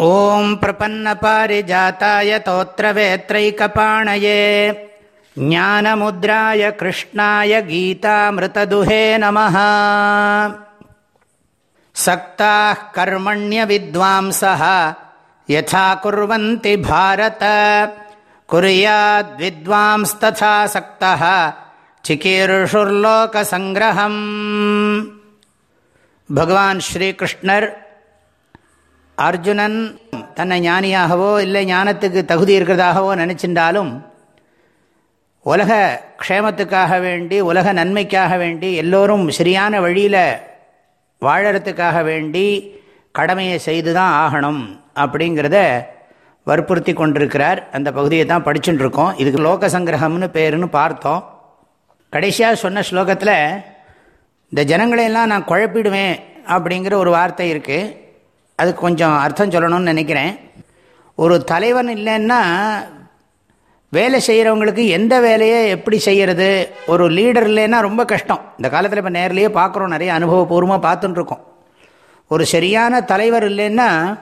ॐ प्रपन्नपारिजाताय तोत्रवेत्रैकपाणये ज्ञानमुद्राय कृष्णाय गीतामृतदुहे नमः। सक्ताः कर्मण्यविद्वांसः यथा कुर्वन्ति भारत। कुर्याद्विद्वांस्तथा सक्तः चिकीर्षुर्लोकसङ्ग्रहम्। भगवान् श्रीकृष्णर् அர்ஜுனன் தன்னை ஞானியாகவோ இல்லை ஞானத்துக்கு தகுதி இருக்கிறதாகவோ நினச்சின்றாலும் உலக க்ஷேமத்துக்காக வேண்டி உலக நன்மைக்காக வேண்டி எல்லோரும் சரியான வழியில் வாழறதுக்காக வேண்டி கடமையை செய்து தான் ஆகணும் அப்படிங்கிறத வற்புறுத்தி கொண்டிருக்கிறார். அந்த பகுதியை தான் படிச்சுட்டுருக்கோம். இதுக்கு லோக சங்கிரகம்னு பேருன்னு பார்த்தோம். கடைசியாக சொன்ன ஸ்லோகத்தில் இந்த ஜனங்களையெல்லாம் நான் குழப்பிடுவேன் அப்படிங்கிற ஒரு வார்த்தை இருக்குது அது கொஞ்சம் அர்த்தம் சொல்லணும்னு நினைக்கிறேன். ஒரு தலைவன் இல்லைன்னா வேலை செய்கிறவங்களுக்கு எந்த வேலையை எப்படி செய்கிறது ஒரு லீடர் இல்லைன்னா ரொம்ப கஷ்டம். இந்த காலத்தில் இப்போ நேரிலேயே பார்க்குறோம் நிறைய அனுபவபூர்வமாக பார்த்துட்டுருக்கோம். ஒரு சரியான தலைவர் இல்லைன்னா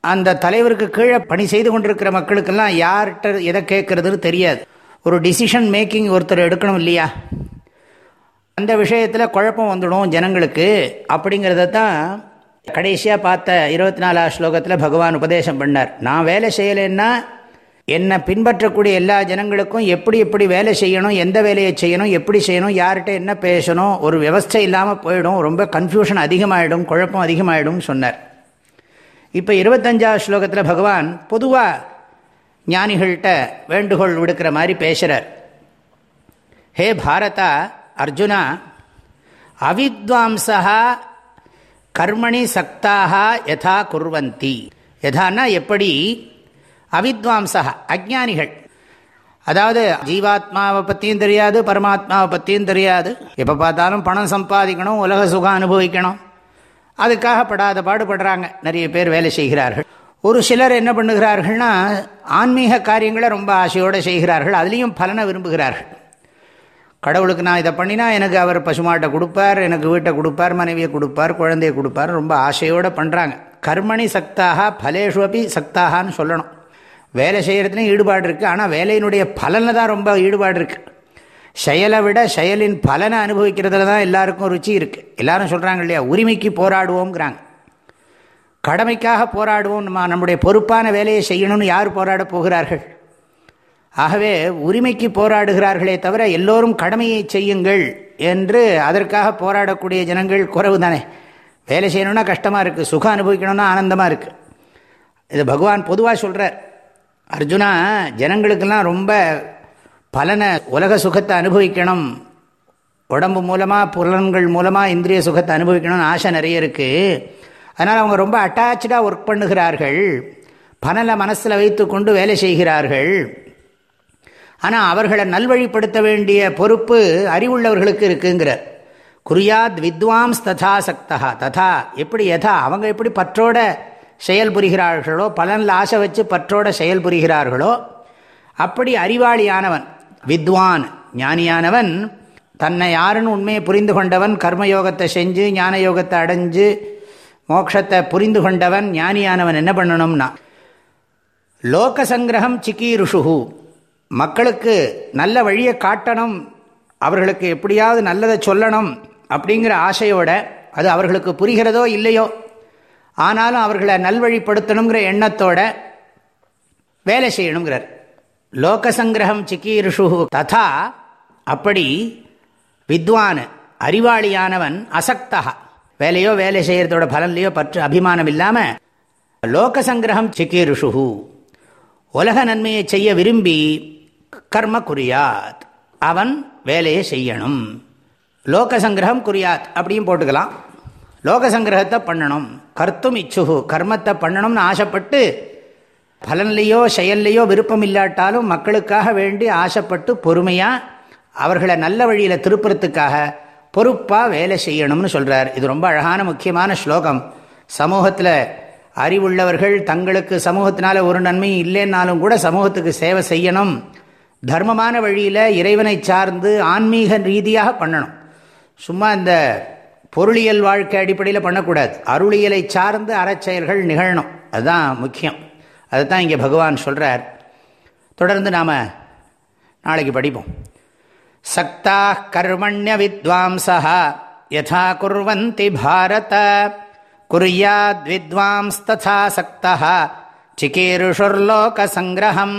அந்த தலைவருக்கு கீழே பணி செய்து கொண்டிருக்கிற மக்களுக்கெல்லாம் யார்கிட்ட எதை கேட்குறதுன்னு தெரியாது. ஒரு டிசிஷன் மேக்கிங் ஒருத்தர் எடுக்கணும் இல்லையா? அந்த விஷயத்தில் குழப்பம் வந்துடும் ஜனங்களுக்கு. அப்படிங்கிறத தான் கடைசியாக பார்த்த இருபத்தி நாலாவது ஸ்லோகத்தில் பகவான் உபதேசம் பண்ணார். நான் வேலை செய்யலைன்னா என்னை பின்பற்றக்கூடிய எல்லா ஜனங்களுக்கும் எப்படி எப்படி வேலை செய்யணும் எந்த வேலையை செய்யணும் எப்படி செய்யணும் யார்கிட்ட என்ன பேசணும் ஒரு விவஸ்தை இல்லாமல் போயிடும் ரொம்ப கன்ஃபியூஷன் அதிகமாகிடும் குழப்பம் அதிகமாகிடும் சொன்னார். இப்போ இருபத்தஞ்சாவது ஸ்லோகத்தில் பகவான் பொதுவாக ஞானிகள்கிட்ட வேண்டுகோள் விடுக்கிற மாதிரி பேசுகிறார் ஹே பாரதா அர்ஜுனா அவித்வாம்சா கர்மணி சக்தாக யதா குர்வந்தி. யதான்னா எப்படி? அவித்வாம்சா அஜானிகள். அதாவது ஜீவாத்மாவை பற்றியும் தெரியாது பரமாத்மாவை பற்றியும் தெரியாது. எப்போ பார்த்தாலும் பணம் சம்பாதிக்கணும் உலக சுகம் அனுபவிக்கணும். அதுக்காக படாத பாடுபடுறாங்க. நிறைய பேர் வேலை செய்கிறார்கள். ஒரு சிலர் என்ன பண்ணுகிறார்கள்னா ஆன்மீக காரியங்களை ரொம்ப ஆசையோடு செய்கிறார்கள். அதுலேயும் பலனை விரும்புகிறார்கள். கடவுளுக்கு நான் இதை பண்ணினா எனக்கு அவர் பசுமாட்டை கொடுப்பார் எனக்கு வீட்டை கொடுப்பார் மனைவியை கொடுப்பார் குழந்தையை கொடுப்பார் ரொம்ப ஆசையோடு பண்ணுறாங்க கர்மணி சக்தாக பலேஷு அப்படி சக்தாகான்னு சொல்லணும். வேலை செய்கிறதுலையும் ஈடுபாடு இருக்குது ஆனால் வேலையினுடைய பலனில் தான் ரொம்ப ஈடுபாடு இருக்குது செயலை விட செயலின் பலனை அனுபவிக்கிறதுல தான் எல்லாருக்கும் ருச்சி இருக்குது எல்லாரும் சொல்கிறாங்க இல்லையா உரிமைக்கு போராடுவோங்கிறாங்க கடமைக்காக போராடுவோம் நம்ம நம்முடைய பொறுப்பான வேலையை செய்யணும்னு யார் போராட போகிறார்கள்? ஆகவே உரிமைக்கு போராடுகிறார்களே தவிர எல்லோரும் கடமையை செய்யுங்கள் என்று அதற்காக போராடக்கூடிய ஜனங்கள் குறவு தானே. வேலை செய்யணும்னா கஷ்டமாக இருக்குது சுகம் அனுபவிக்கணும்னா ஆனந்தமாக இருக்குது இது பகவான் பொதுவாக சொல்கிறார் அர்ஜுனா ஜனங்களுக்கெல்லாம் ரொம்ப பலனை உலக சுகத்தை அனுபவிக்கணும். உடம்பு மூலமாக புலன்கள் மூலமாக இந்திரிய சுகத்தை அனுபவிக்கணும்னு ஆசை நிறைய இருக்குது அதனால் அவங்க ரொம்ப அட்டாச்சாக ஒர்க் பண்ணுகிறார்கள். பணலை மனசில் வைத்து கொண்டு வேலை செய்கிறார்கள். ஆனால் அவர்களை நல்வழிப்படுத்த வேண்டிய பொறுப்பு அறிவுள்ளவர்களுக்கு இருக்குங்கிறார் குறியாத் வித்வாம்ஸ் ததா சக்தா ததா எப்படி எதா அவங்க எப்படி பற்றோட செயல் புரிகிறார்களோ பலனில் ஆசை வச்சு பற்றோட செயல் புரிகிறார்களோ அப்படி அறிவாளியானவன் வித்வான் ஞானியானவன் தன்னை யாருன்னு உண்மையை புரிந்து கொண்டவன் கர்மயோகத்தை செஞ்சு ஞான யோகத்தை அடைஞ்சு மோட்சத்தை புரிந்து கொண்டவன் ஞானியானவன் என்ன பண்ணணும்னா லோக சங்கிரகம் சிக்கீருஷுகு மக்களுக்கு நல்ல வழியை காட்டணும் அவர்களுக்கு எப்படியாவது நல்லதை சொல்லணும் அப்படிங்கிற ஆசையோட அது அவர்களுக்கு புரிகிறதோ இல்லையோ ஆனாலும் அவர்களை நல்வழிப்படுத்தணுங்கிற எண்ணத்தோட வேலை செய்யணுங்கிறார். லோகசங்கிரகம் சிக்கீருஷு ததா அப்படி வித்வான் அறிவாளியானவன் அசக்தா. வேலையோ வேலை செய்கிறதோட பலன்லையோ பற்று அபிமானம் இல்லாமல் லோகசங்கிரகம் சிக்கீருஷு உலக நன்மையை செய்ய விரும்பி கர்ம குறியாத் அவன் வேலையை செய்யணும். லோக சங்கிரகம் குறியாத் அப்படியும் போட்டுக்கலாம். லோக சங்கிரகத்தை பண்ணணும். கர்த்தும் இச்சுகு கர்மத்தை பண்ணணும்னு ஆசைப்பட்டு பலன்லையோ செயல்லையோ விருப்பம் இல்லாட்டாலும் மக்களுக்காக வேண்டி ஆசைப்பட்டு பொறுமையாக அவர்களை நல்ல வழியில் திருப்புறத்துக்காக பொறுப்பாக வேலை செய்யணும்னு சொல்கிறார் இது ரொம்ப அழகான முக்கியமான ஸ்லோகம். சமூகத்தில் அறிவுள்ளவர்கள் தங்களுக்கு சமூகத்தினால ஒரு நன்மையும் இல்லைன்னாலும் கூட சமூகத்துக்கு சேவை செய்யணும். தர்மமான வழியில் இறைவனை சார்ந்து ஆன்மீக ரீதியாக பண்ணணும். சும்மா இந்த பொருளியல் வாழ்க்கை அடிப்படையில் பண்ணக்கூடாது. அருளியலை சார்ந்து அறச்செயல்கள் நிகழணும். அதுதான் முக்கியம். அதுதான் இங்கே பகவான் சொல்கிறார் தொடர்ந்து நாம் நாளைக்கு படிப்போம். சக்தா கர்மண்ய வித்வாம்சா யதா குர்வந்தி பாரத வித்வாம்ஸ் வித்வாம்ஸ்ததா சக்தா சிகீருஷுர்லோக சங்கிரகம்